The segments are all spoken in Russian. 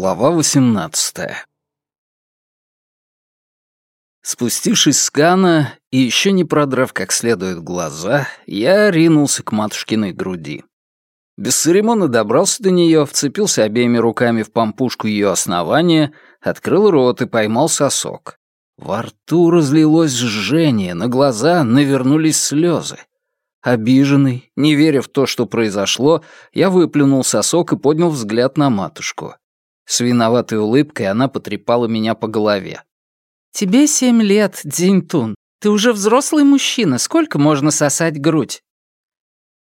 Глава 18 Спустившись с Кана и еще не продрав как следует глаза, я ринулся к матушкиной груди. Без церемона добрался до нее, вцепился обеими руками в помпушку ее основания, открыл рот и поймал сосок. Во рту разлилось жжение, на глаза навернулись слезы. Обиженный, не веря в то, что произошло, я выплюнул сосок и поднял взгляд на матушку. С виноватой улыбкой она потрепала меня по голове. «Тебе семь лет, Дзиньтун. Ты уже взрослый мужчина. Сколько можно сосать грудь?»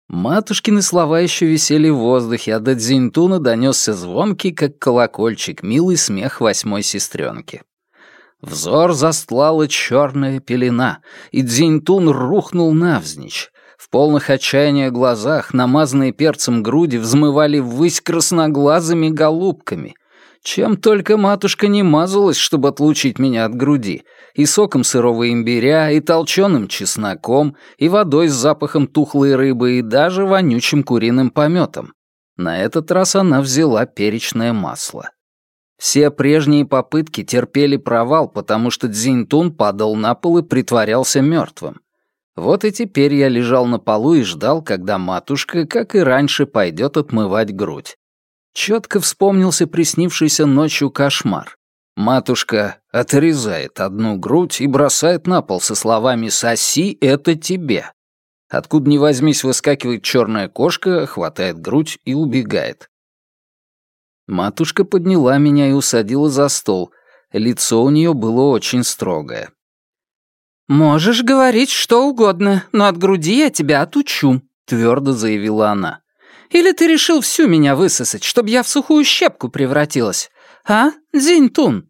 Матушкины слова еще висели в воздухе, а до Дзиньтуна донесся звонкий, как колокольчик, милый смех восьмой сестренки. Взор застлала черная пелена, и Дзиньтун рухнул навзничь. В полных отчаяния глазах, намазанные перцем груди, взмывали ввысь красноглазыми голубками. Чем только матушка не мазалась, чтобы отлучить меня от груди. И соком сырого имбиря, и толченым чесноком, и водой с запахом тухлой рыбы, и даже вонючим куриным пометом. На этот раз она взяла перечное масло. Все прежние попытки терпели провал, потому что Дзиньтун падал на пол и притворялся мертвым. Вот и теперь я лежал на полу и ждал, когда матушка, как и раньше, пойдет отмывать грудь. Четко вспомнился приснившийся ночью кошмар. Матушка отрезает одну грудь и бросает на пол со словами «Соси, это тебе». Откуда ни возьмись, выскакивает черная кошка, хватает грудь и убегает. Матушка подняла меня и усадила за стол. Лицо у нее было очень строгое. «Можешь говорить что угодно, но от груди я тебя отучу», — твердо заявила она. «Или ты решил всю меня высосать, чтобы я в сухую щепку превратилась? А, Зинтун?»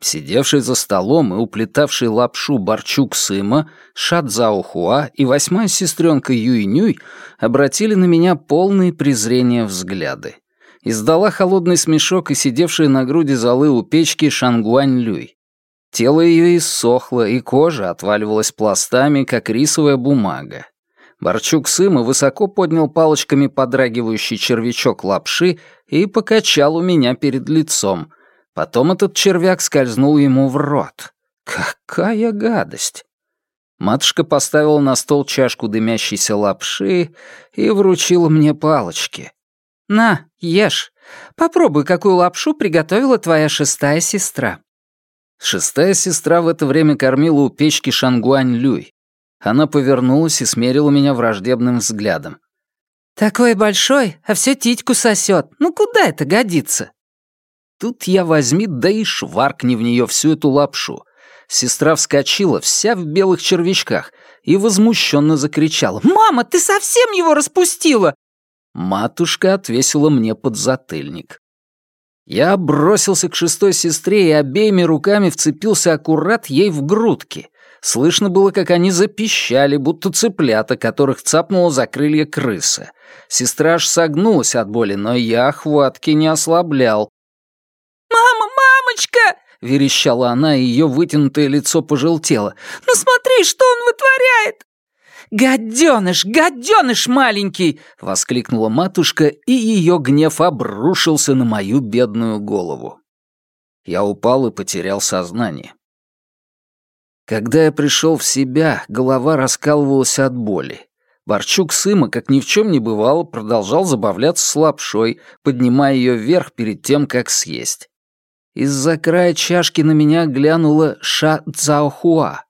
Сидевший за столом и уплетавший лапшу Барчук Сыма, Шадзао Хуа и восьмая сестренка Юй-Нюй обратили на меня полные презрения взгляды. Издала холодный смешок и сидевшая на груди золы у печки Шангуань Люй. Тело ее иссохло, и кожа отваливалась пластами, как рисовая бумага. Борчук Сыма высоко поднял палочками подрагивающий червячок лапши и покачал у меня перед лицом. Потом этот червяк скользнул ему в рот. Какая гадость! Матушка поставила на стол чашку дымящейся лапши и вручила мне палочки. «На, ешь. Попробуй, какую лапшу приготовила твоя шестая сестра». Шестая сестра в это время кормила у печки Шангуань Люй. Она повернулась и смерила меня враждебным взглядом. «Такой большой, а все титьку сосет. Ну куда это годится?» Тут я возьми, да и шваркни в нее всю эту лапшу. Сестра вскочила, вся в белых червячках, и возмущенно закричала. «Мама, ты совсем его распустила?» Матушка отвесила мне подзатыльник. Я бросился к шестой сестре и обеими руками вцепился аккурат ей в грудки. Слышно было, как они запищали, будто цыплята, которых цапнула за крылья крыса. Сестра аж согнулась от боли, но я хватки не ослаблял. «Мама, мамочка!» — верещала она, и ее вытянутое лицо пожелтело. «Ну смотри, что он вытворяет!» «Гаденыш, гаденыш маленький!» — воскликнула матушка, и ее гнев обрушился на мою бедную голову. Я упал и потерял сознание. Когда я пришел в себя, голова раскалывалась от боли. Борчук Сыма, как ни в чем не бывало, продолжал забавляться с лапшой, поднимая ее вверх перед тем, как съесть. Из-за края чашки на меня глянула Ша Цаохуа.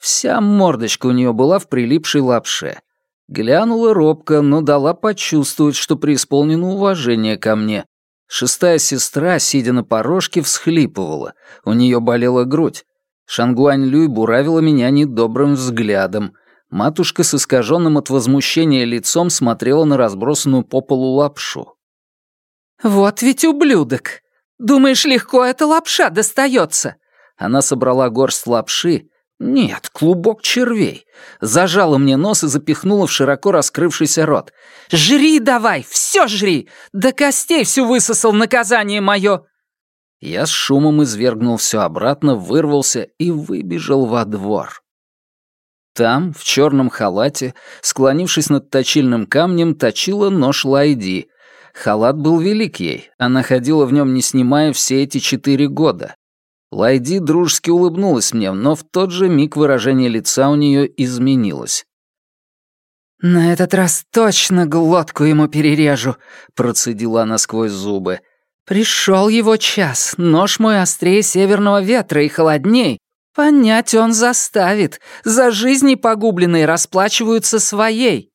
Вся мордочка у нее была в прилипшей лапше. Глянула робко, но дала почувствовать, что преисполнено уважение ко мне. Шестая сестра, сидя на порожке, всхлипывала. У нее болела грудь. Шангуань Люй буравила меня недобрым взглядом. Матушка с искаженным от возмущения лицом смотрела на разбросанную по полу лапшу. «Вот ведь ублюдок! Думаешь, легко эта лапша достается?» Она собрала горсть лапши, нет, клубок червей. Зажала мне нос и запихнула в широко раскрывшийся рот. «Жри давай, все жри! До костей всю высосал наказание мое!» Я с шумом извергнул все обратно, вырвался и выбежал во двор. Там, в черном халате, склонившись над точильным камнем, точила нож Лайди. Халат был велик ей, она ходила в нем не снимая все эти четыре года. Лайди дружески улыбнулась мне, но в тот же миг выражение лица у нее изменилось. «На этот раз точно глотку ему перережу», — процедила она сквозь зубы. «Пришел его час, нож мой острее северного ветра и холодней. Понять он заставит, за жизни погубленные расплачиваются своей».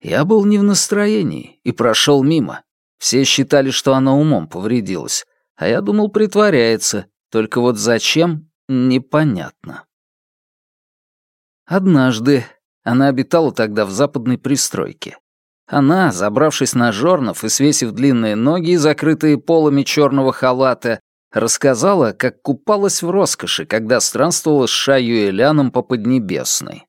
Я был не в настроении и прошел мимо. Все считали, что она умом повредилась, а я думал, притворяется, только вот зачем — непонятно. Однажды она обитала тогда в западной пристройке. Она, забравшись на жорнов и свесив длинные ноги, закрытые полами черного халата, рассказала, как купалась в роскоши, когда странствовала с Шаю и Ляном по Поднебесной.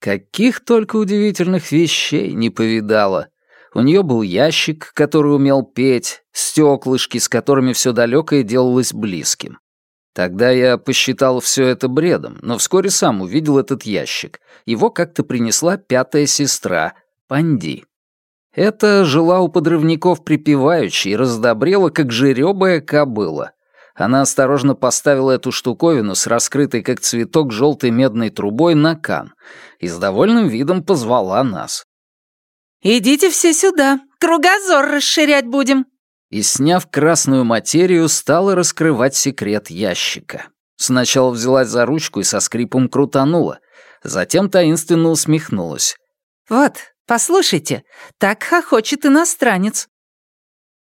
Каких только удивительных вещей не повидала. У нее был ящик, который умел петь, стеклышки, с которыми все далекое делалось близким. Тогда я посчитал все это бредом, но вскоре сам увидел этот ящик. Его как-то принесла пятая сестра, Панди. Это жила у подрывников припеваючи и раздобрела, как жеребая кобыла. Она осторожно поставила эту штуковину с раскрытой, как цветок, желтой медной трубой на кан и с довольным видом позвала нас. «Идите все сюда, кругозор расширять будем», и, сняв красную материю, стала раскрывать секрет ящика. Сначала взялась за ручку и со скрипом крутанула, затем таинственно усмехнулась. «Вот, послушайте, так хохочет иностранец».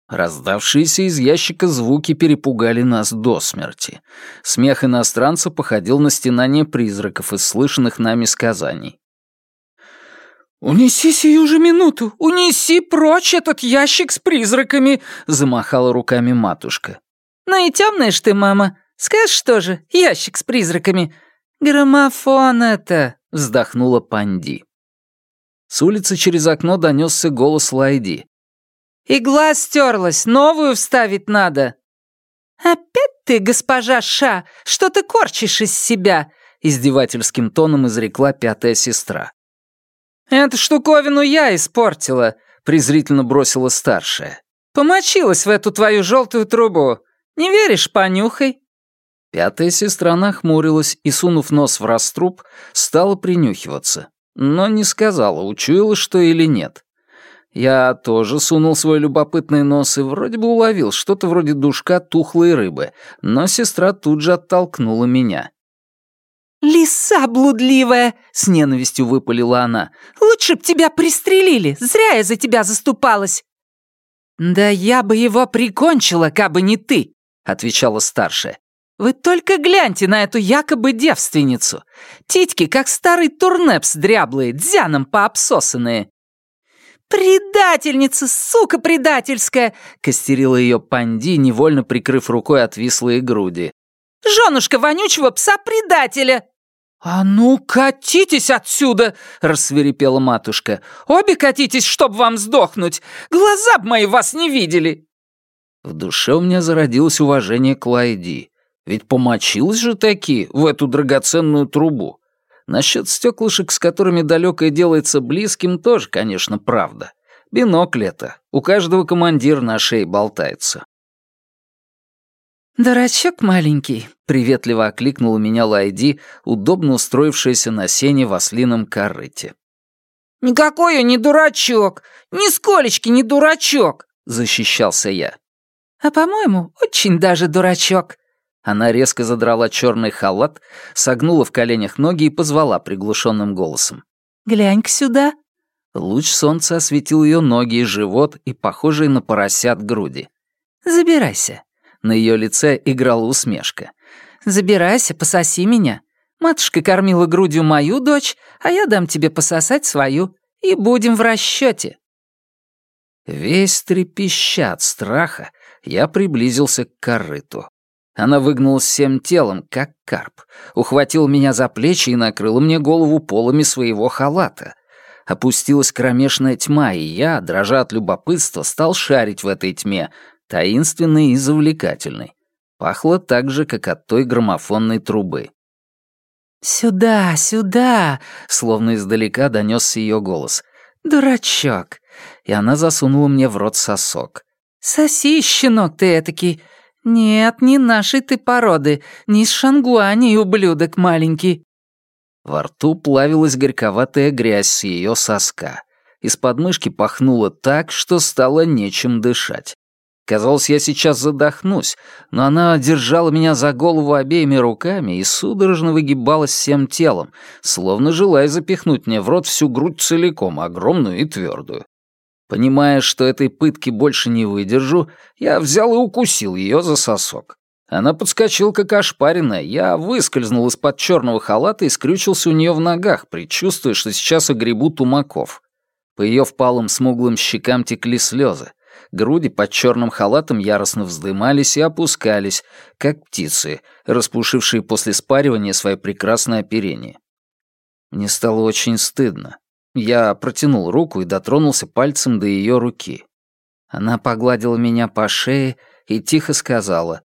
Раздавшиеся из ящика звуки перепугали нас до смерти. Смех иностранца походил на стенание призраков из слышанных нами сказаний. «Унеси сию же минуту! Унеси прочь этот ящик с призраками!» — замахала руками матушка. «Ну и темная ж ты, мама! Скажешь, что же, ящик с призраками? Граммофон это!» — вздохнула Панди. С улицы через окно донесся голос Лайди. «Игла стерлась, новую вставить надо!» «Опять ты, госпожа Ша, что ты корчишь из себя?» — издевательским тоном изрекла пятая сестра. «Эту штуковину я испортила», — презрительно бросила старшая. «Помочилась в эту твою желтую трубу. Не веришь, понюхай». Пятая сестра нахмурилась и, сунув нос в раструб, стала принюхиваться. Но не сказала, учуяла что или нет. Я тоже сунул свой любопытный нос и вроде бы уловил что-то вроде душка тухлой рыбы, но сестра тут же оттолкнула меня. «Лиса блудливая!» — с ненавистью выпалила она. «Лучше б тебя пристрелили! Зря я за тебя заступалась!» «Да я бы его прикончила, кабы не ты!» — отвечала старшая. «Вы только гляньте на эту якобы девственницу! Титьки, как старый турнепс дряблые, дзяном пообсосанные!» «Предательница, сука предательская!» — костерила ее панди, невольно прикрыв рукой отвислые груди. «Женушка вонючего пса-предателя!» «А ну, катитесь отсюда!» — рассверепела матушка. «Обе катитесь, чтоб вам сдохнуть! Глаза б мои вас не видели!» В душе у меня зародилось уважение к Лайди. Ведь помочилась же таки в эту драгоценную трубу. Насчет стеклышек, с которыми далекое делается близким, тоже, конечно, правда. Бинокль это. У каждого командир на шее болтается. «Дурачок маленький», — приветливо окликнула меня Лайди, удобно устроившаяся на сене в ослином корыте. «Никакой я не дурачок! Нисколечки не дурачок!» — защищался я. «А, по-моему, очень даже дурачок». Она резко задрала черный халат, согнула в коленях ноги и позвала приглушенным голосом. «Глянь-ка сюда». Луч солнца осветил ее ноги и живот и похожие на поросят груди. «Забирайся. На ее лице играла усмешка. «Забирайся, пососи меня. Матушка кормила грудью мою дочь, а я дам тебе пососать свою. И будем в расчете. Весь трепеща от страха, я приблизился к корыту. Она выгнулась всем телом, как карп, ухватила меня за плечи и накрыла мне голову полами своего халата. Опустилась кромешная тьма, и я, дрожа от любопытства, стал шарить в этой тьме, таинственной и завлекательной. Пахло так же, как от той граммофонной трубы. «Сюда, сюда!» — словно издалека донесся ее голос. «Дурачок! и она засунула мне в рот сосок. «Соси, щенок ты этакий. Нет, не нашей ты породы, не из шангуани, ублюдок маленький». Во рту плавилась горьковатая грязь с ее соска. Из подмышки пахнуло так, что стало нечем дышать. Казалось, я сейчас задохнусь, но она держала меня за голову обеими руками и судорожно выгибалась всем телом, словно желая запихнуть мне в рот всю грудь целиком, огромную и твердую. Понимая, что этой пытки больше не выдержу, я взял и укусил ее за сосок. Она подскочила, как ошпаренная. Я выскользнул из-под черного халата и скрючился у нее в ногах, предчувствуя, что сейчас огребу тумаков. По ее впалым смуглым щекам текли слезы. Груди под черным халатом яростно вздымались и опускались, как птицы, распушившие после спаривания свое прекрасное оперение. Мне стало очень стыдно. Я протянул руку и дотронулся пальцем до ее руки. Она погладила меня по шее и тихо сказала.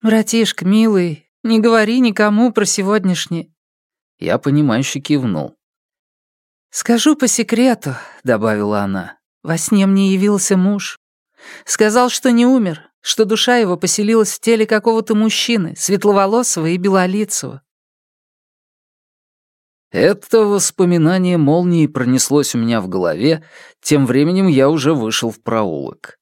«Братишка, милый, не говори никому про сегодняшнее». Я понимающе кивнул. «Скажу по секрету», — добавила она. Во сне мне явился муж. Сказал, что не умер, что душа его поселилась в теле какого-то мужчины, светловолосого и белолицего. Это воспоминание молнией пронеслось у меня в голове, тем временем я уже вышел в проулок.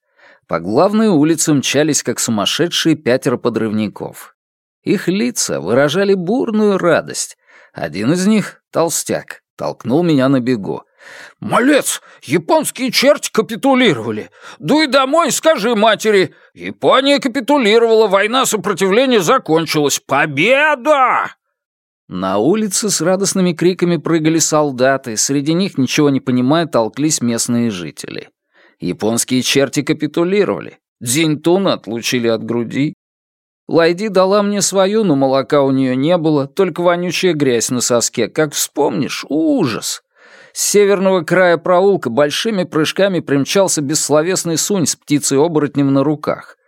По главной улице мчались, как сумасшедшие, пятеро подрывников. Их лица выражали бурную радость. Один из них, толстяк, толкнул меня на бегу. «Малец, японские черти капитулировали. Дуй домой, скажи матери. Япония капитулировала, война сопротивления закончилась. Победа!» На улице с радостными криками прыгали солдаты, среди них, ничего не понимая, толклись местные жители. Японские черти капитулировали. Дзиньтуна отлучили от груди. Лайди дала мне свою, но молока у нее не было, только вонючая грязь на соске. Как вспомнишь, ужас. С северного края проулка большими прыжками примчался бессловесный сунь с птицей-оборотнем на руках.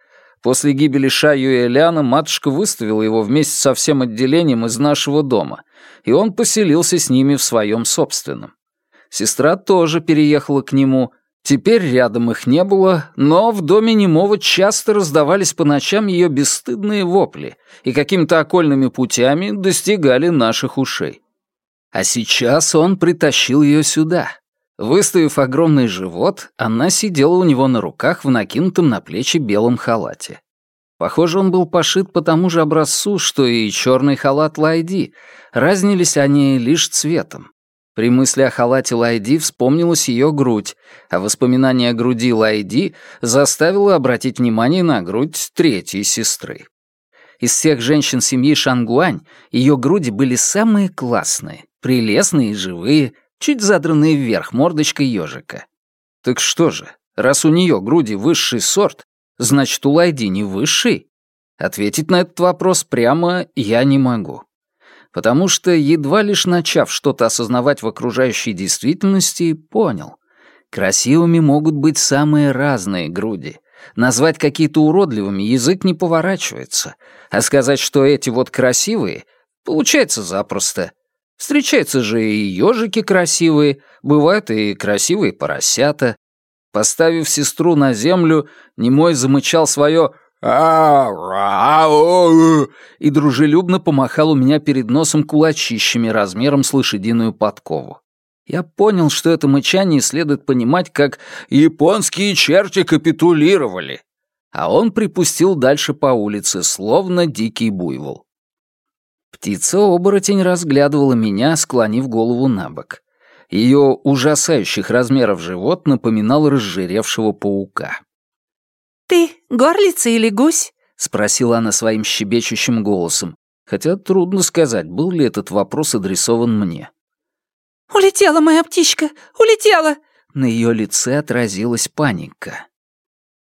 После гибели Ша Юэляна матушка выставила его вместе со всем отделением из нашего дома, и он поселился с ними в своем собственном. Сестра тоже переехала к нему. Теперь рядом их не было, но в доме немого часто раздавались по ночам ее бесстыдные вопли и какими-то окольными путями достигали наших ушей. А сейчас он притащил ее сюда. Выставив огромный живот, она сидела у него на руках в накинутом на плечи белом халате. Похоже, он был пошит по тому же образцу, что и черный халат Лайди. Разнились они лишь цветом. При мысли о халате Лайди вспомнилась ее грудь, а воспоминание о груди Лайди заставило обратить внимание на грудь третьей сестры. Из всех женщин семьи Шангуань ее груди были самые классные, прелестные и живые, чуть задранные вверх мордочкой ежика. Так что же, раз у нее груди высший сорт, значит, у Лайди не высший? Ответить на этот вопрос прямо я не могу. Потому что, едва лишь начав что-то осознавать в окружающей действительности, понял. Красивыми могут быть самые разные груди. Назвать какие-то уродливыми язык не поворачивается. А сказать, что эти вот красивые, получается запросто. Встречаются же и ежики красивые, бывают и красивые поросята. Поставив сестру на землю, немой замычал свое и дружелюбно помахал у меня перед носом кулачищами размером с лошадиную подкову. Я понял, что это мычание следует понимать как «японские черти капитулировали», а он припустил дальше по улице, словно дикий буйвол. Птица-оборотень разглядывала меня, склонив голову на бок. Ее ужасающих размеров живот напоминал разжиревшего паука. «Ты горлица или гусь?» — спросила она своим щебечущим голосом, хотя трудно сказать, был ли этот вопрос адресован мне. «Улетела моя птичка! Улетела!» На ее лице отразилась паника.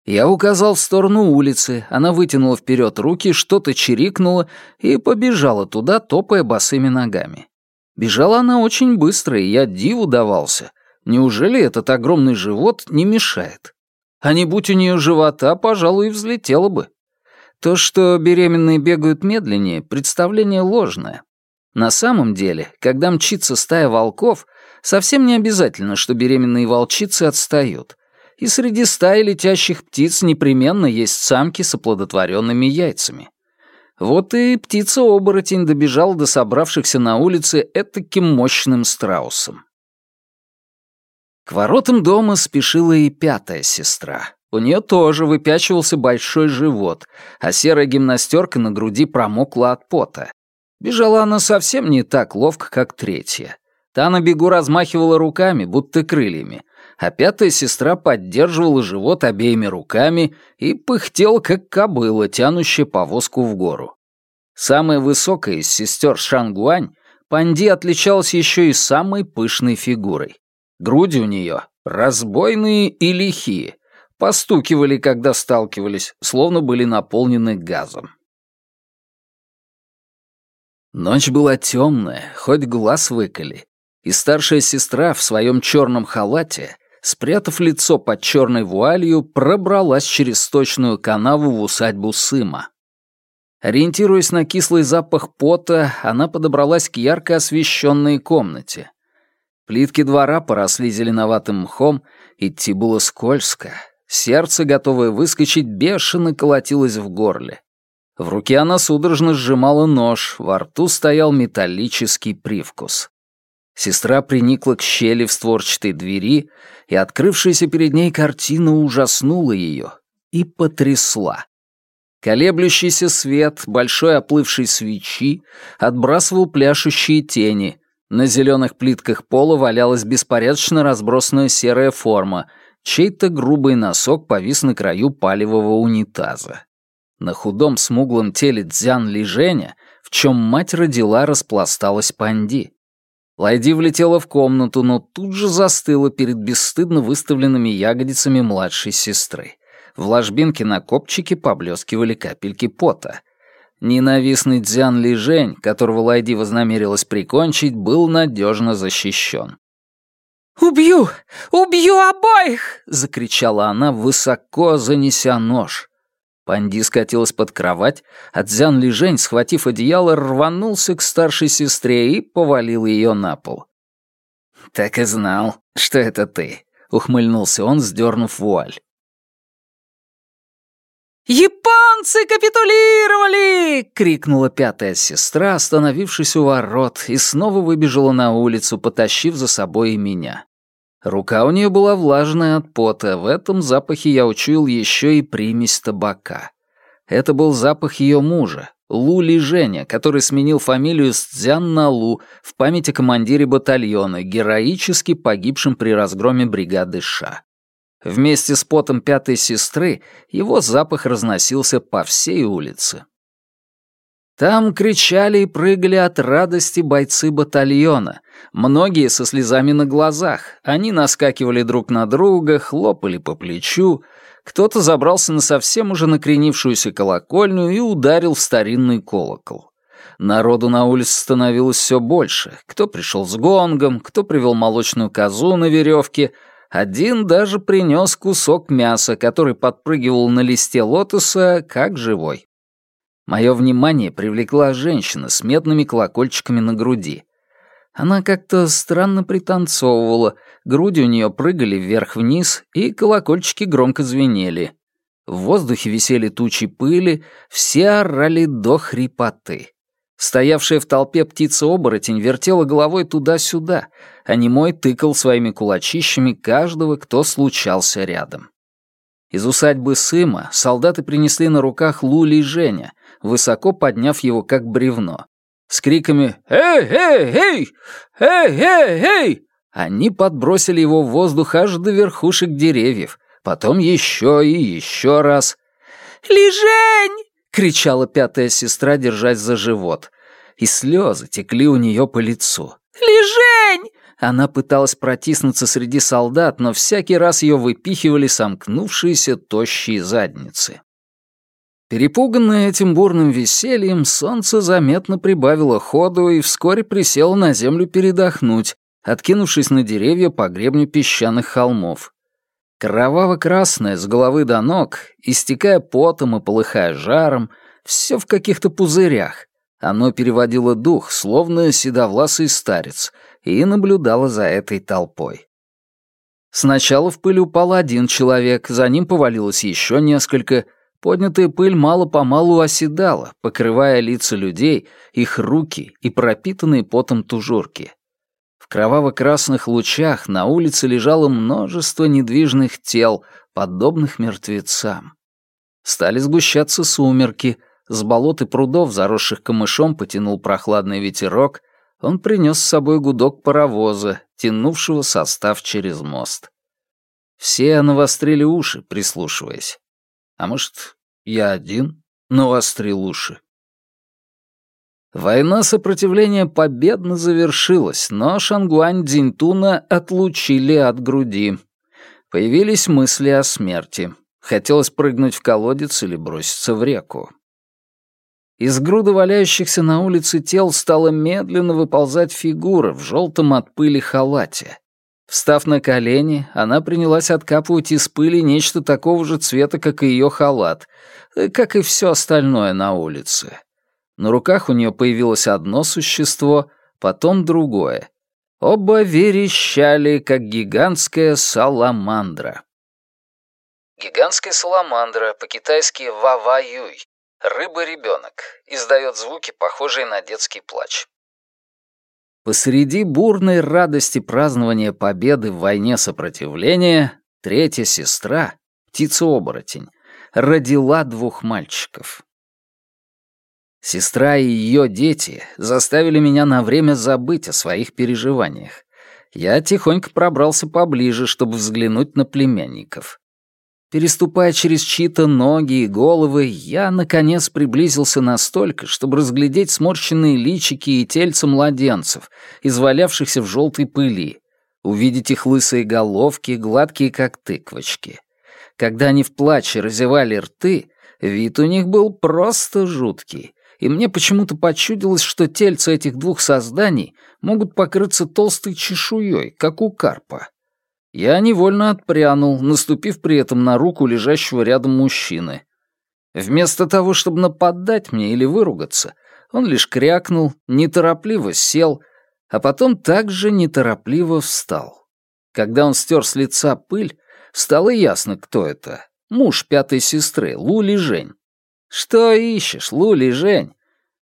Я указал в сторону улицы, она вытянула вперед руки, что-то чирикнула и побежала туда, топая босыми ногами. Бежала она очень быстро, и я диву давался. Неужели этот огромный живот не мешает? А не будь у нее живота, пожалуй, и взлетела бы. То, что беременные бегают медленнее, представление ложное. На самом деле, когда мчится стая волков, совсем не обязательно, что беременные волчицы отстают. И среди стаи летящих птиц непременно есть самки с оплодотворенными яйцами. Вот и птица-оборотень добежала до собравшихся на улице этаким мощным страусом. К воротам дома спешила и пятая сестра. У нее тоже выпячивался большой живот, а серая гимнастерка на груди промокла от пота. Бежала она совсем не так ловко, как третья. Та на бегу размахивала руками, будто крыльями, а пятая сестра поддерживала живот обеими руками и пыхтела, как кобыла, тянущая повозку в гору. Самая высокая из сестер Шангуань, Панди отличалась еще и самой пышной фигурой. Груди у нее разбойные и лихие, постукивали, когда сталкивались, словно были наполнены газом. Ночь была темная, хоть глаз выколи, и старшая сестра в своем черном халате, спрятав лицо под черной вуалью, пробралась через сточную канаву в усадьбу Сыма. Ориентируясь на кислый запах пота, она подобралась к ярко освещенной комнате. Плитки двора поросли зеленоватым мхом, идти было скользко. Сердце, готовое выскочить, бешено колотилось в горле. В руке она судорожно сжимала нож, во рту стоял металлический привкус. Сестра приникла к щели в створчатой двери, и открывшаяся перед ней картина ужаснула ее и потрясла. Колеблющийся свет большой оплывшей свечи отбрасывал пляшущие тени. На зеленых плитках пола валялась беспорядочно разбросанная серая форма — Чей-то грубый носок повис на краю палевого унитаза. На худом смуглом теле Дзян Ли Женя, в чем мать родила, распласталась панди. Лайди влетела в комнату, но тут же застыла перед бесстыдно выставленными ягодицами младшей сестры. В ложбинке на копчике поблескивали капельки пота. Ненавистный Дзян Ли Жень, которого Лайди вознамерилась прикончить, был надежно защищен. «Убью! Убью обоих!» — закричала она, высоко занеся нож. Панди скатилась под кровать, а Дзян Лижень, схватив одеяло, рванулся к старшей сестре и повалил ее на пол. «Так и знал, что это ты», — ухмыльнулся он, сдернув вуаль. «Японцы капитулировали!» — крикнула пятая сестра, остановившись у ворот, и снова выбежала на улицу, потащив за собой и меня. Рука у нее была влажная от пота, в этом запахе я учуял еще и примесь табака. Это был запах ее мужа, Лу Ли Женя, который сменил фамилию с Цзян на Лу в память о командире батальона, героически погибшем при разгроме бригады Ша. Вместе с потом пятой сестры его запах разносился по всей улице. Там кричали и прыгали от радости бойцы батальона, многие со слезами на глазах. Они наскакивали друг на друга, хлопали по плечу. Кто-то забрался на совсем уже накренившуюся колокольню и ударил в старинный колокол. Народу на улице становилось все больше. Кто пришел с гонгом, кто привел молочную козу на веревке — один даже принес кусок мяса, который подпрыгивал на листе лотоса, как живой. Мое внимание привлекла женщина с медными колокольчиками на груди. Она как-то странно пританцовывала, груди у нее прыгали вверх-вниз, и колокольчики громко звенели. В воздухе висели тучи пыли, все орали до хрипоты. Стоявшая в толпе птица-оборотень вертела головой туда-сюда, а немой тыкал своими кулачищами каждого, кто случался рядом. Из усадьбы Сыма солдаты принесли на руках Лули и Женя, высоко подняв его как бревно. С криками «Эй, эй, эй! Эй, эй, эй!» Они подбросили его в воздух аж до верхушек деревьев, потом еще и еще раз. «Лижень!» — кричала пятая сестра, держась за живот и слезы текли у нее по лицу. «Лежень!» Она пыталась протиснуться среди солдат, но всякий раз ее выпихивали сомкнувшиеся тощие задницы. Перепуганное этим бурным весельем, солнце заметно прибавило ходу и вскоре присело на землю передохнуть, откинувшись на деревья по гребню песчаных холмов. Кроваво-красное с головы до ног, истекая потом и полыхая жаром, все в каких-то пузырях, Оно переводило дух, словно седовласый старец, и наблюдало за этой толпой. Сначала в пыль упал один человек, за ним повалилось еще несколько. Поднятая пыль мало-помалу оседала, покрывая лица людей, их руки и пропитанные потом тужурки. В кроваво-красных лучах на улице лежало множество недвижных тел, подобных мертвецам. Стали сгущаться сумерки, с болот и прудов, заросших камышом, потянул прохладный ветерок, он принес с собой гудок паровоза, тянувшего состав через мост. Все навострили уши, прислушиваясь. А может, я один навострил уши? Война сопротивления победно завершилась, но Шангуань Дзиньтуна отлучили от груди. Появились мысли о смерти. Хотелось прыгнуть в колодец или броситься в реку. Из груды валяющихся на улице тел стала медленно выползать фигура в желтом от пыли халате. Встав на колени, она принялась откапывать из пыли нечто такого же цвета, как и ее халат, как и все остальное на улице. На руках у нее появилось одно существо, потом другое. Оба верещали, как гигантская саламандра. Гигантская саламандра, по-китайски вава-юй, рыба-ребенок, издает звуки, похожие на детский плач. Посреди бурной радости празднования победы в войне сопротивления третья сестра, птица-оборотень, родила двух мальчиков. Сестра и ее дети заставили меня на время забыть о своих переживаниях. Я тихонько пробрался поближе, чтобы взглянуть на племянников. Переступая через чьи-то ноги и головы, я, наконец, приблизился настолько, чтобы разглядеть сморщенные личики и тельца младенцев, извалявшихся в желтой пыли, увидеть их лысые головки, гладкие как тыквочки. Когда они в плаче разевали рты, вид у них был просто жуткий, и мне почему-то почудилось, что тельца этих двух созданий могут покрыться толстой чешуей, как у карпа. Я невольно отпрянул, наступив при этом на руку лежащего рядом мужчины. Вместо того, чтобы нападать мне или выругаться, он лишь крякнул, неторопливо сел, а потом также неторопливо встал. Когда он стер с лица пыль, стало ясно, кто это. Муж пятой сестры, Лули Жень. «Что ищешь, Лули, Жень?»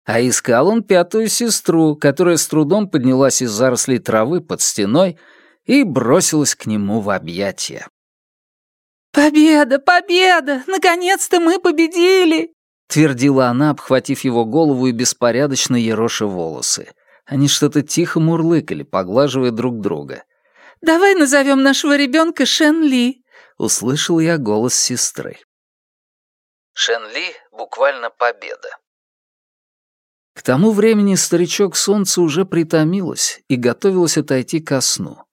А искал он пятую сестру, которая с трудом поднялась из зарослей травы под стеной и бросилась к нему в объятия. «Победа, победа! Наконец-то мы победили!» твердила она, обхватив его голову и беспорядочно ероша волосы. Они что-то тихо мурлыкали, поглаживая друг друга. «Давай назовем нашего ребенка Шен Ли», — услышал я голос сестры. Шенли буквально победа. К тому времени старичок солнца уже притомилось и готовилось отойти ко сну.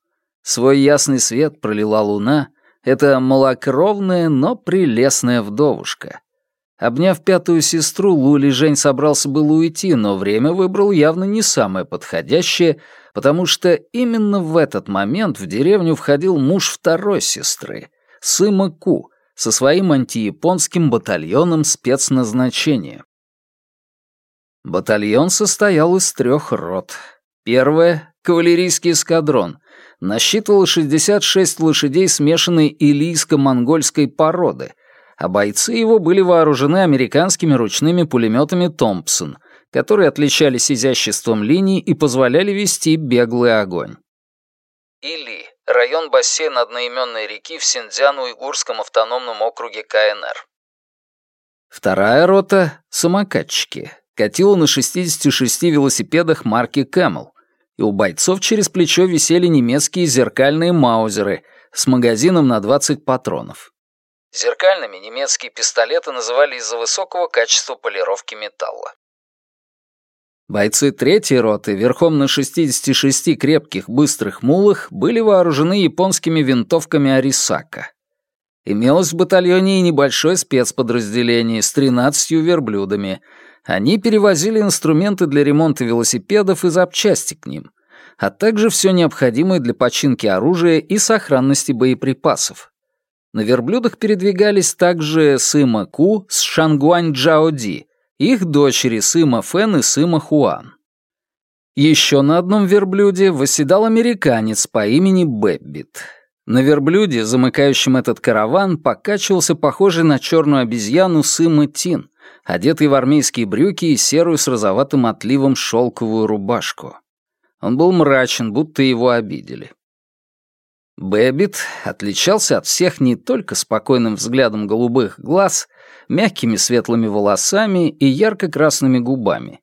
Свой ясный свет пролила луна, эта малокровная, но прелестная вдовушка. Обняв пятую сестру, Лули Жень собрался было уйти, но время выбрал явно не самое подходящее, потому что именно в этот момент в деревню входил муж второй сестры, Сыма Ку, со своим антияпонским батальоном спецназначения. Батальон состоял из трех рот. Первая — кавалерийский эскадрон, насчитывал 66 лошадей смешанной илийско-монгольской породы, а бойцы его были вооружены американскими ручными пулеметами «Томпсон», которые отличались изяществом линий и позволяли вести беглый огонь. Или район бассейна одноименной реки в Синьцзян-Уйгурском автономном округе КНР. Вторая рота — самокатчики. Катила на 66 велосипедах марки Camel, и у бойцов через плечо висели немецкие зеркальные маузеры с магазином на 20 патронов. Зеркальными немецкие пистолеты называли из-за высокого качества полировки металла. Бойцы третьей роты, верхом на 66 крепких быстрых мулах, были вооружены японскими винтовками Арисака. Имелось в батальоне и небольшое спецподразделение с 13 верблюдами. Они перевозили инструменты для ремонта велосипедов и запчасти к ним, а также все необходимое для починки оружия и сохранности боеприпасов. На верблюдах передвигались также Сыма Ку с Шангуань Джаоди, их дочери Сыма Фен и Сыма Хуан. Еще на одном верблюде восседал американец по имени Бэббит. На верблюде, замыкающем этот караван, покачивался похожий на черную обезьяну Сыма Тин, одетый в армейские брюки и серую с розоватым отливом шелковую рубашку. Он был мрачен, будто его обидели. Бэббит отличался от всех не только спокойным взглядом голубых глаз, мягкими светлыми волосами и ярко-красными губами.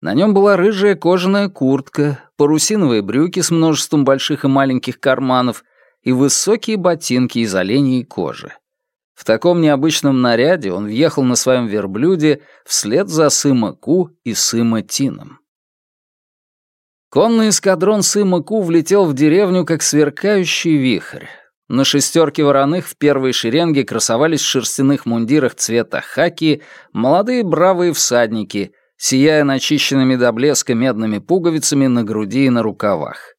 На нем была рыжая кожаная куртка, парусиновые брюки с множеством больших и маленьких карманов и высокие ботинки из оленей кожи. В таком необычном наряде он въехал на своем верблюде вслед за Сыма Ку и Сыма Тином. Конный эскадрон Сыма Ку влетел в деревню, как сверкающий вихрь. На шестерке вороных в первой шеренге красовались в шерстяных мундирах цвета хаки молодые бравые всадники, сияя начищенными до блеска медными пуговицами на груди и на рукавах.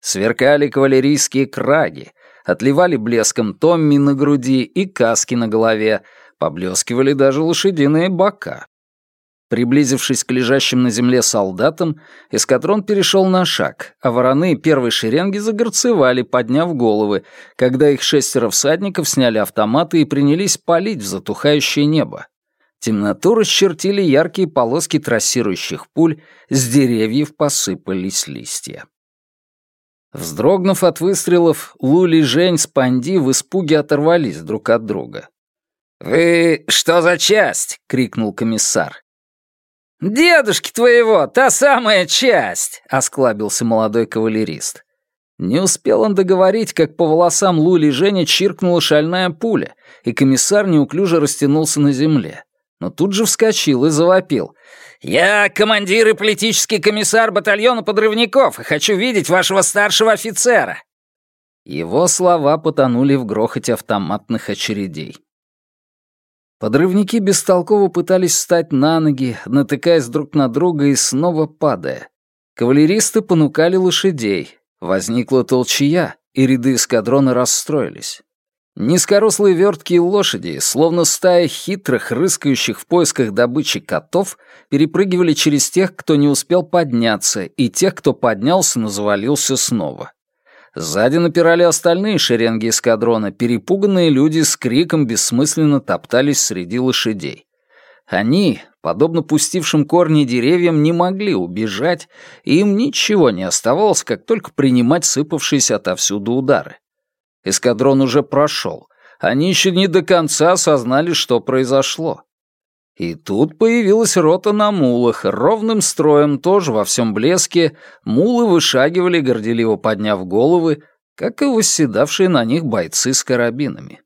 Сверкали кавалерийские краги, отливали блеском томми на груди и каски на голове, поблескивали даже лошадиные бока. Приблизившись к лежащим на земле солдатам, эскадрон перешел на шаг, а вороны первой шеренги загорцевали, подняв головы, когда их шестеро всадников сняли автоматы и принялись палить в затухающее небо. Темноту расчертили яркие полоски трассирующих пуль, с деревьев посыпались листья. Вздрогнув от выстрелов, Лули, Жень с Панди в испуге оторвались друг от друга. «Вы что за часть?» — крикнул комиссар. «Дедушки твоего, та самая часть!» — осклабился молодой кавалерист. Не успел он договорить, как по волосам Лули Женя чиркнула шальная пуля, и комиссар неуклюже растянулся на земле. Но тут же вскочил и завопил. «Я командир и политический комиссар батальона подрывников и хочу видеть вашего старшего офицера!» Его слова потонули в грохоте автоматных очередей. Подрывники бестолково пытались встать на ноги, натыкаясь друг на друга и снова падая. Кавалеристы понукали лошадей. Возникла толчья, и ряды эскадрона расстроились. Низкорослые верткие лошади, словно стая хитрых, рыскающих в поисках добычи котов, перепрыгивали через тех, кто не успел подняться, и тех, кто поднялся, но завалился снова. Сзади напирали остальные шеренги эскадрона, перепуганные люди с криком бессмысленно топтались среди лошадей. Они, подобно пустившим корни деревьям, не могли убежать, и им ничего не оставалось, как только принимать сыпавшиеся отовсюду удары. Эскадрон уже прошел. Они еще не до конца осознали, что произошло. И тут появилась рота на мулах, ровным строем, тоже во всем блеске, мулы вышагивали, горделиво подняв головы, как и восседавшие на них бойцы с карабинами.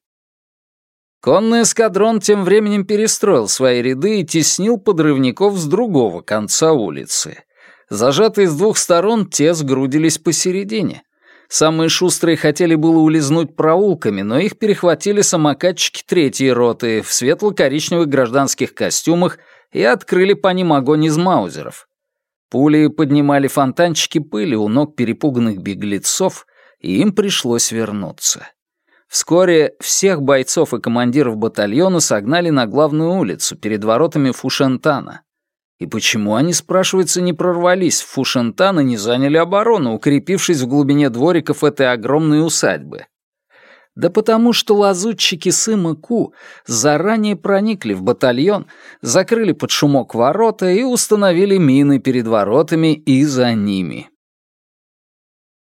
Конный эскадрон тем временем перестроил свои ряды и теснил подрывников с другого конца улицы. Зажатые с двух сторон, те сгрудились посередине. Самые шустрые хотели было улизнуть проулками, но их перехватили самокатчики третьей роты в светло-коричневых гражданских костюмах и открыли по ним огонь из маузеров. Пули поднимали фонтанчики пыли у ног перепуганных беглецов, и им пришлось вернуться. Вскоре всех бойцов и командиров батальона согнали на главную улицу перед воротами Фушентана. И почему они, спрашивается, не прорвались в Фушентан и не заняли оборону, укрепившись в глубине двориков этой огромной усадьбы? Да потому что лазутчики Сыма Ку заранее проникли в батальон, закрыли под шумок ворота и установили мины перед воротами и за ними.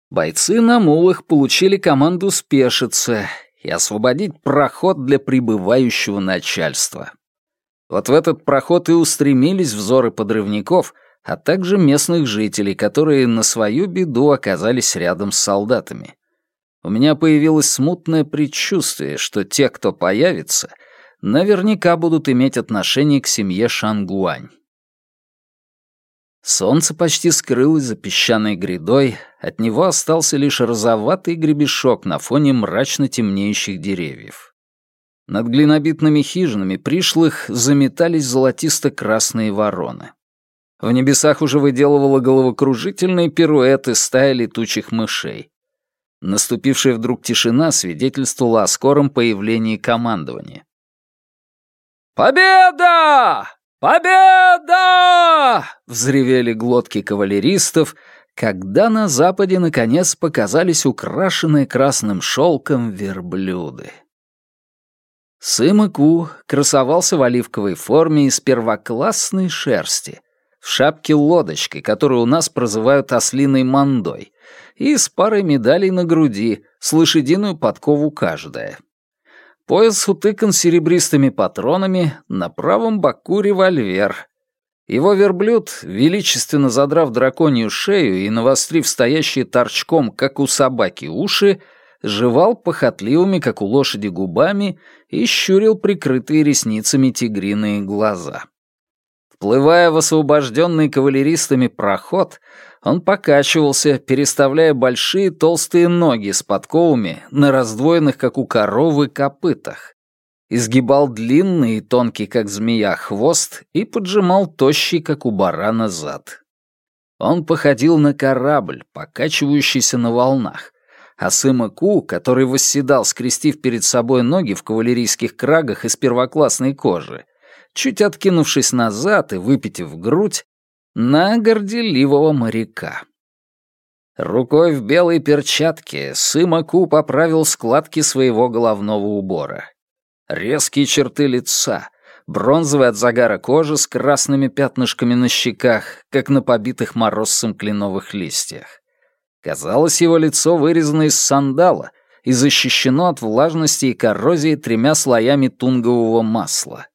Бойцы на мулах получили команду спешиться и освободить проход для прибывающего начальства. Вот в этот проход и устремились взоры подрывников, а также местных жителей, которые на свою беду оказались рядом с солдатами. У меня появилось смутное предчувствие, что те, кто появится, наверняка будут иметь отношение к семье Шангуань. Солнце почти скрылось за песчаной грядой, от него остался лишь розоватый гребешок на фоне мрачно темнеющих деревьев. Над глинобитными хижинами пришлых заметались золотисто-красные вороны. В небесах уже выделывала головокружительные пируэты стая летучих мышей. Наступившая вдруг тишина свидетельствовала о скором появлении командования. «Победа!» «Победа!» — взревели глотки кавалеристов, когда на западе наконец показались украшенные красным шелком верблюды. Сыма-ку красовался в оливковой форме из первоклассной шерсти, в шапке лодочкой, которую у нас прозывают ослиной мандой, и с парой медалей на груди, с лошадиную подкову каждая. Пояс утыкан серебристыми патронами, на правом боку револьвер, его верблюд, величественно задрав драконью шею и навострив стоящие торчком, как у собаки, уши, жевал похотливыми, как у лошади, губами и щурил прикрытые ресницами тигриные глаза. Вплывая в освобожденный кавалеристами проход, он покачивался, переставляя большие толстые ноги с подковами на раздвоенных, как у коровы, копытах изгибал длинный и тонкий, как змея, хвост и поджимал тощий, как у барана, зад. Он походил на корабль, покачивающийся на волнах, а Сыма Ку, который восседал, скрестив перед собой ноги в кавалерийских крагах из первоклассной кожи, чуть откинувшись назад и выпитив грудь, на горделивого моряка. Рукой в белой перчатке Сыма Ку поправил складки своего головного убора. Резкие черты лица, бронзовая от загара кожа с красными пятнышками на щеках, как на побитых морозцем кленовых листьях. Казалось, его лицо вырезано из сандала и защищено от влажности и коррозии тремя слоями тунгового масла.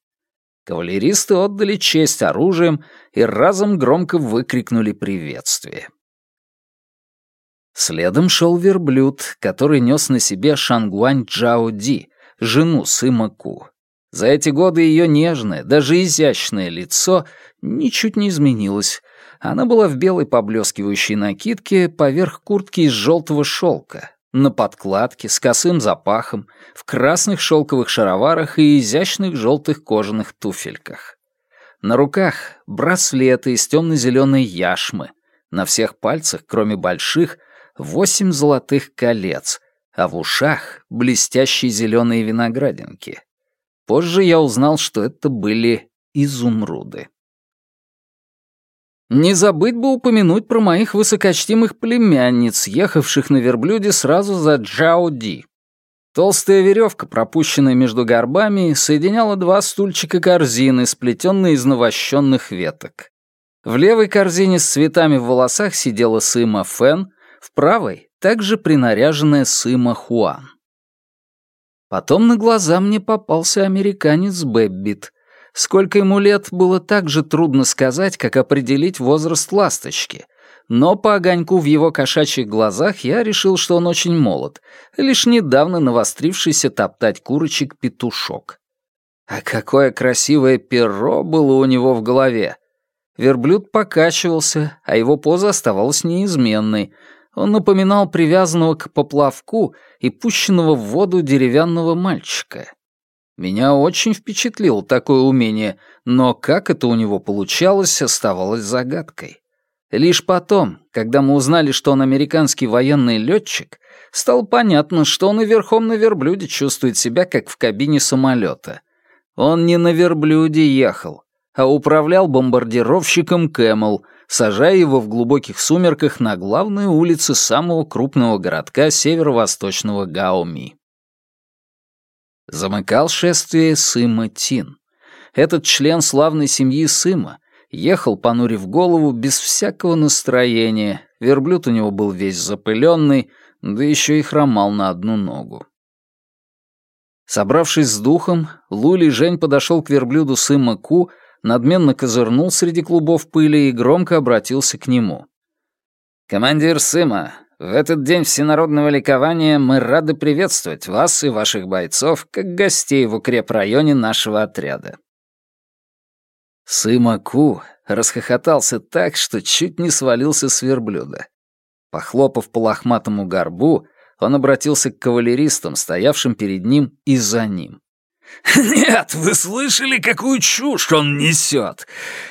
Кавалеристы отдали честь оружием и разом громко выкрикнули приветствие. Следом шел верблюд, который нес на себе Шангуань Джао Ди, жену Сыма Ку. За эти годы ее нежное, даже изящное лицо ничуть не изменилось. Она была в белой поблескивающей накидке поверх куртки из желтого шелка, на подкладке, с косым запахом, в красных шелковых шароварах и изящных желтых кожаных туфельках. На руках браслеты из темно-зеленой яшмы, на всех пальцах, кроме больших, восемь золотых колец — а в ушах блестящие зеленые виноградинки. Позже я узнал, что это были изумруды. Не забыть бы упомянуть про моих высокочтимых племянниц, ехавших на верблюде сразу за Джао Ди. Толстая веревка, пропущенная между горбами, соединяла два стульчика корзины, сплетенные из навощенных веток. В левой корзине с цветами в волосах сидела Сыма Фэн, в правой также принаряженная Сыма Хуан. Потом на глаза мне попался американец Бэббит. Сколько ему лет, было так же трудно сказать, как определить возраст ласточки. Но по огоньку в его кошачьих глазах я решил, что он очень молод, лишь недавно навострившийся топтать курочек петушок. А какое красивое перо было у него в голове! Верблюд покачивался, а его поза оставалась неизменной — он напоминал привязанного к поплавку и пущенного в воду деревянного мальчика. Меня очень впечатлило такое умение, но как это у него получалось, оставалось загадкой. Лишь потом, когда мы узнали, что он американский военный летчик, стало понятно, что он и верхом на верблюде чувствует себя, как в кабине самолета. Он не на верблюде ехал, а управлял бомбардировщиком «Кэмел», сажая его в глубоких сумерках на главной улице самого крупного городка северо-восточного Гаоми. Замыкал шествие Сыма Тин. Этот член славной семьи Сыма ехал, понурив голову, без всякого настроения, верблюд у него был весь запыленный, да еще и хромал на одну ногу. Собравшись с духом, Лули Жень подошел к верблюду Сыма Ку надменно козырнул среди клубов пыли и громко обратился к нему. «Командир Сыма, в этот день всенародного ликования мы рады приветствовать вас и ваших бойцов как гостей в укрепрайоне нашего отряда». Сыма Ку расхохотался так, что чуть не свалился с верблюда. Похлопав по лохматому горбу, он обратился к кавалеристам, стоявшим перед ним и за ним. «Нет, вы слышали, какую чушь он несет?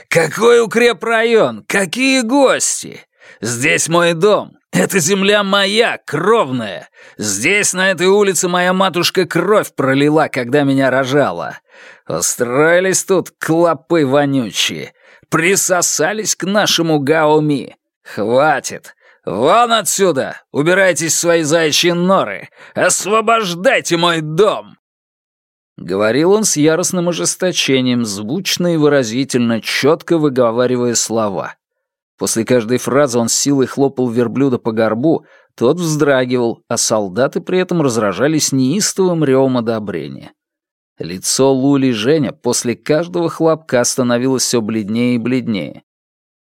Какой укрепрайон? Какие гости? Здесь мой дом, Эта земля моя, кровная. Здесь, на этой улице, моя матушка кровь пролила, когда меня рожала. Устроились тут клопы вонючие. Присосались к нашему Гаоми. Хватит. Вон отсюда. Убирайтесь в свои заячьи норы. Освобождайте мой дом. Говорил он с яростным ожесточением, звучно и выразительно, четко выговаривая слова. После каждой фразы он с силой хлопал верблюда по горбу, тот вздрагивал, а солдаты при этом разражались неистовым ревом одобрения. Лицо Лули Женя после каждого хлопка становилось все бледнее и бледнее.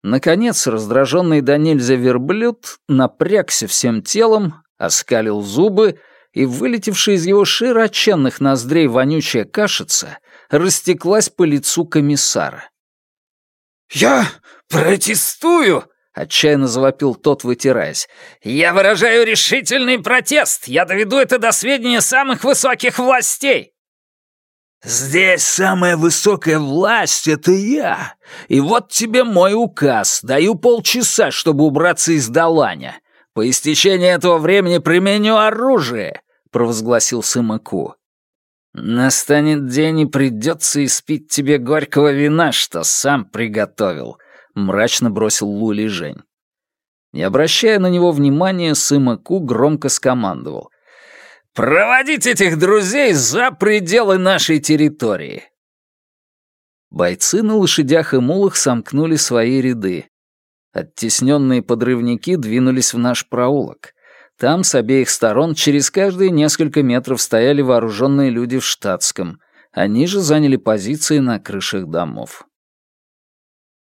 Наконец, раздраженный до нельзя верблюд напрягся всем телом, оскалил зубы, и вылетевшая из его широченных ноздрей вонючая кашица растеклась по лицу комиссара. «Я «Протестую!» — отчаянно завопил тот, вытираясь. «Я выражаю решительный протест! Я доведу это до сведения самых высоких властей!» «Здесь самая высокая власть — это я. И вот тебе мой указ. Даю полчаса, чтобы убраться из Даланя. По истечении этого времени применю оружие», — провозгласил Сымаку. «Настанет день, и придется испить тебе горького вина, что сам приготовил», мрачно бросил Лули Жень. Не обращая на него внимания, Сымаку громко скомандовал. «Проводить этих друзей за пределы нашей территории!» Бойцы на лошадях и мулах сомкнули свои ряды. Оттесненные подрывники двинулись в наш проулок. Там с обеих сторон через каждые несколько метров стояли вооруженные люди в штатском. Они же заняли позиции на крышах домов.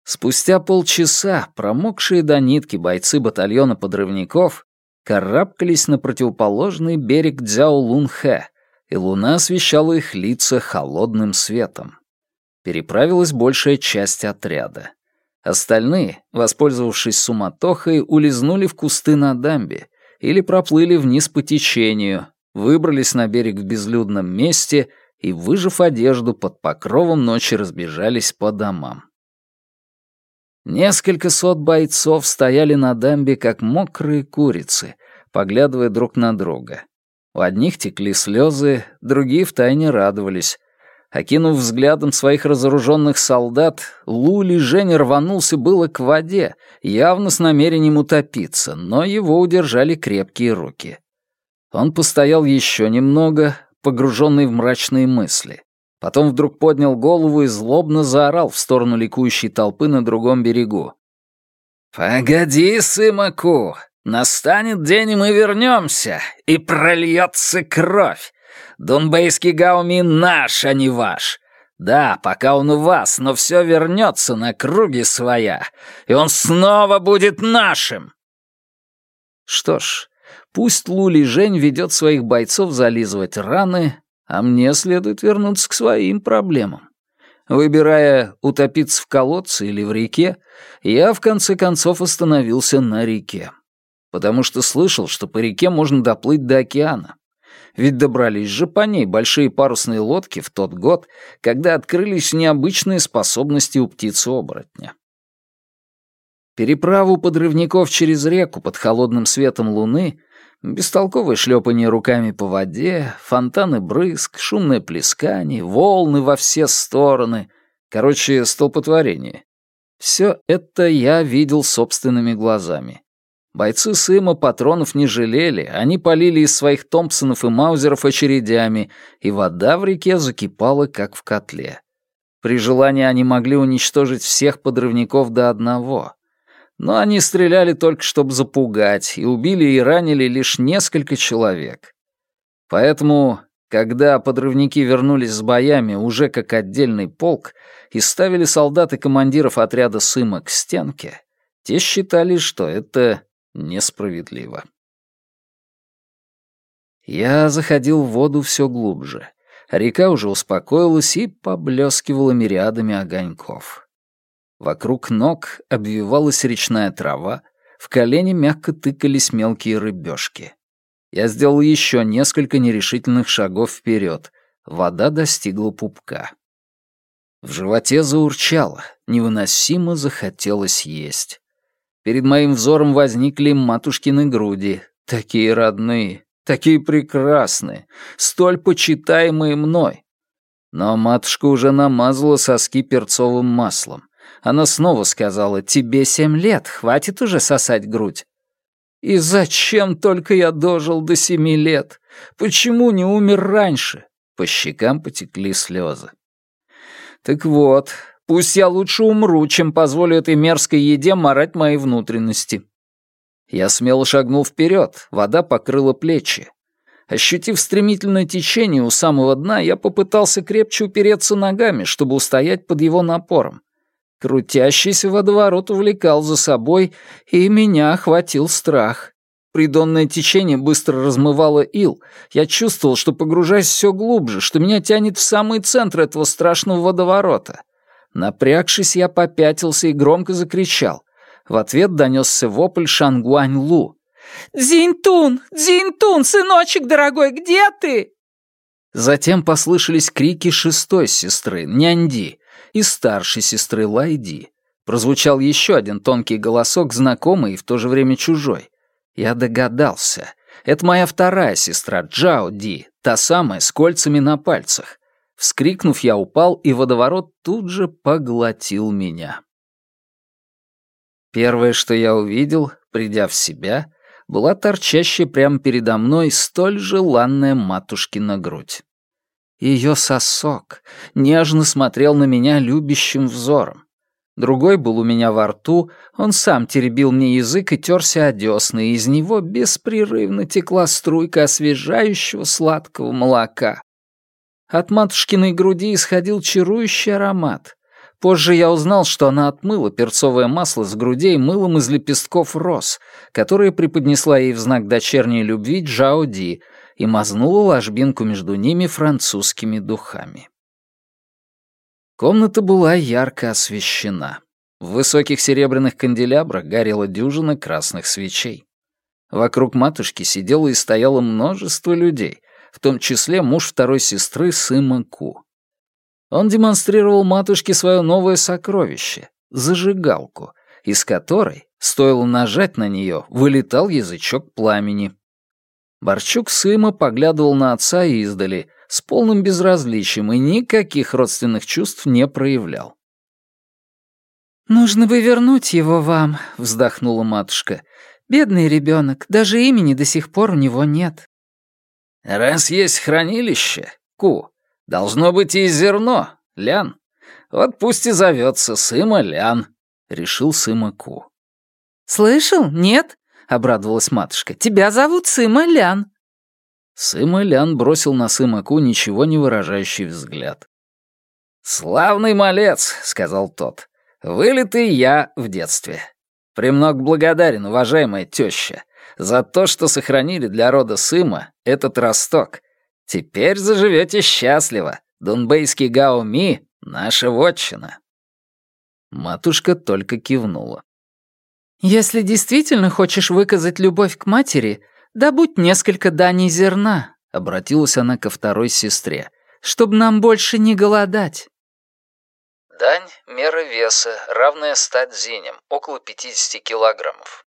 Спустя полчаса промокшие до нитки бойцы батальона подрывников карабкались на противоположный берег Дзяо-Лун-Хэ, и луна освещала их лица холодным светом. Переправилась большая часть отряда. Остальные, воспользовавшись суматохой, улизнули в кусты на дамбе или проплыли вниз по течению, выбрались на берег в безлюдном месте и, выжив одежду, под покровом ночи разбежались по домам. Несколько сот бойцов стояли на дамбе, как мокрые курицы, поглядывая друг на друга. У одних текли слезы, другие втайне радовались. Окинув взглядом своих разоруженных солдат, Лули Женя рванулся было к воде, явно с намерением утопиться, но его удержали крепкие руки. Он постоял еще немного, погруженный в мрачные мысли. Потом вдруг поднял голову и злобно заорал в сторону ликующей толпы на другом берегу. «Погоди, Сымаку, настанет день, и мы вернемся, и прольется кровь. Донбейский Гауми наш, а не ваш. Да, пока он у вас, но все вернется на круги своя, и он снова будет нашим». Что ж, пусть Лули Жень ведет своих бойцов зализывать раны, а мне следует вернуться к своим проблемам. Выбирая утопиться в колодце или в реке, я в конце концов остановился на реке. Потому что слышал, что по реке можно доплыть до океана. Ведь добрались же по ней большие парусные лодки в тот год, когда открылись необычные способности у птицы-оборотня. Переправу подрывников через реку под холодным светом луны Бестолковое шлепание руками по воде, фонтаны брызг, шумное плескание, волны во все стороны. Короче, столпотворение. Все это я видел собственными глазами. Бойцы Сыма патронов не жалели, они полили из своих Томпсонов и Маузеров очередями, и вода в реке закипала, как в котле. При желании они могли уничтожить всех подрывников до одного. Но они стреляли только чтобы запугать, и убили и ранили лишь несколько человек. Поэтому, когда подрывники вернулись с боями уже как отдельный полк и ставили солдат и командиров отряда Сыма к стенке, те считали, что это несправедливо. Я заходил в воду все глубже. Река уже успокоилась и поблескивала мириадами огоньков. Вокруг ног обвивалась речная трава, в колени мягко тыкались мелкие рыбешки. Я сделал еще несколько нерешительных шагов вперед. Вода достигла пупка. В животе заурчало, невыносимо захотелось есть. Перед моим взором возникли матушкины груди, такие родные, такие прекрасные, столь почитаемые мной. Но матушка уже намазала соски перцовым маслом. Она снова сказала, «Тебе семь лет, хватит уже сосать грудь». И зачем только я дожил до семи лет? Почему не умер раньше? По щекам потекли слезы. Так вот, пусть я лучше умру, чем позволю этой мерзкой еде морать мои внутренности. Я смело шагнул вперед, вода покрыла плечи. Ощутив стремительное течение у самого дна, я попытался крепче упереться ногами, чтобы устоять под его напором. Крутящийся водоворот увлекал за собой, и меня охватил страх. Придонное течение быстро размывало ил. Я чувствовал, что погружаюсь все глубже, что меня тянет в самый центр этого страшного водоворота. Напрягшись, я попятился и громко закричал. В ответ донесся вопль Шангуань Лу. «Дзиньтун! Дзиньтун, сыночек дорогой, где ты?» Затем послышались крики шестой сестры, Нянди и старшей сестры Лайди. Прозвучал еще один тонкий голосок, знакомый и в то же время чужой. Я догадался. Это моя вторая сестра, Джао Ди, та самая, с кольцами на пальцах. Вскрикнув, я упал, и водоворот тут же поглотил меня. Первое, что я увидел, придя в себя, была торчащая прямо передо мной столь желанная матушкина грудь. Ее сосок нежно смотрел на меня любящим взором. Другой был у меня во рту, он сам теребил мне язык и терся о десны, и из него беспрерывно текла струйка освежающего сладкого молока. От матушкиной груди исходил чарующий аромат. Позже я узнал, что она отмыла перцовое масло с грудей мылом из лепестков роз, которое преподнесла ей в знак дочерней любви Джао Ди, и мазнула ложбинку между ними французскими духами. Комната была ярко освещена. В высоких серебряных канделябрах горела дюжина красных свечей. Вокруг матушки сидело и стояло множество людей, в том числе муж второй сестры Сыма Ку. Он демонстрировал матушке свое новое сокровище — зажигалку, из которой, стоило нажать на нее, вылетал язычок пламени. Борчук Сыма поглядывал на отца издали, с полным безразличием и никаких родственных чувств не проявлял. «Нужно бы вернуть его вам», — вздохнула матушка. «Бедный ребенок, даже имени до сих пор у него нет». «Раз есть хранилище, Ку, должно быть и зерно, Лян. Вот пусть и зовется Сыма Лян», — решил Сыма Ку. «Слышал? Нет?» обрадовалась матушка. «Тебя зовут Сыма Лян». Сыма Лян бросил на Сымаку ничего не выражающий взгляд. «Славный малец», — сказал тот. «Вылитый я в детстве. Премног благодарен, уважаемая теща, за то, что сохранили для рода Сыма этот росток. Теперь заживете счастливо. Дунбейский Гаоми — наша вотчина». Матушка только кивнула. «Если действительно хочешь выказать любовь к матери, добудь несколько даней зерна», — обратилась она ко второй сестре, «чтобы нам больше не голодать». Дань — мера веса, равная 100 дзиням, около 50 килограммов.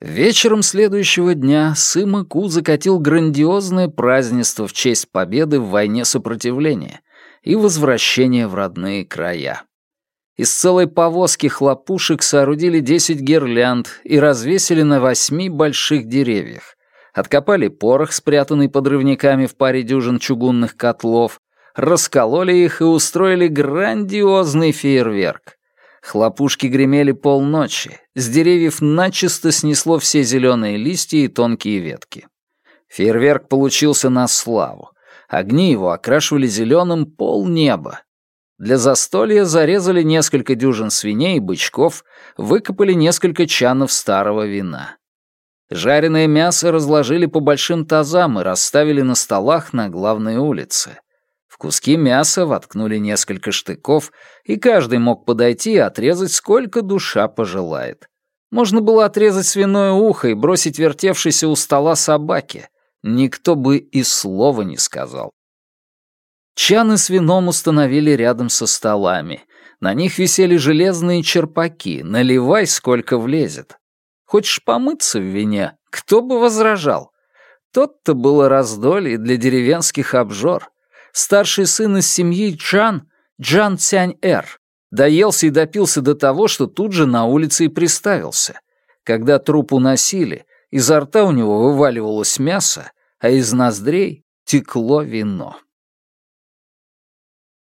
Вечером следующего дня Сыма Ку закатил грандиозное празднество в честь победы в войне сопротивления и возвращения в родные края. Из целой повозки хлопушек соорудили десять гирлянд и развесили на восьми больших деревьях. Откопали порох, спрятанный подрывниками в паре дюжин чугунных котлов, раскололи их и устроили грандиозный фейерверк. Хлопушки гремели полночи, с деревьев начисто снесло все зеленые листья и тонкие ветки. Фейерверк получился на славу. Огни его окрашивали зеленым полнеба, для застолья зарезали несколько дюжин свиней и бычков, выкопали несколько чанов старого вина. Жареное мясо разложили по большим тазам и расставили на столах на главной улице. Куски мяса воткнули несколько штыков, и каждый мог подойти и отрезать сколько душа пожелает. Можно было отрезать свиное ухо и бросить вертевшийся у стола собаке. Никто бы и слова не сказал. Чаны с вином установили рядом со столами. На них висели железные черпаки, наливай сколько влезет. Хочешь помыться в вине? Кто бы возражал? Тот-то было раздолье для деревенских обжор. Старший сын из семьи Чан, Джан Цянь-Эр, доелся и допился до того, что тут же на улице и приставился. Когда труп уносили, изо рта у него вываливалось мясо, а из ноздрей текло вино.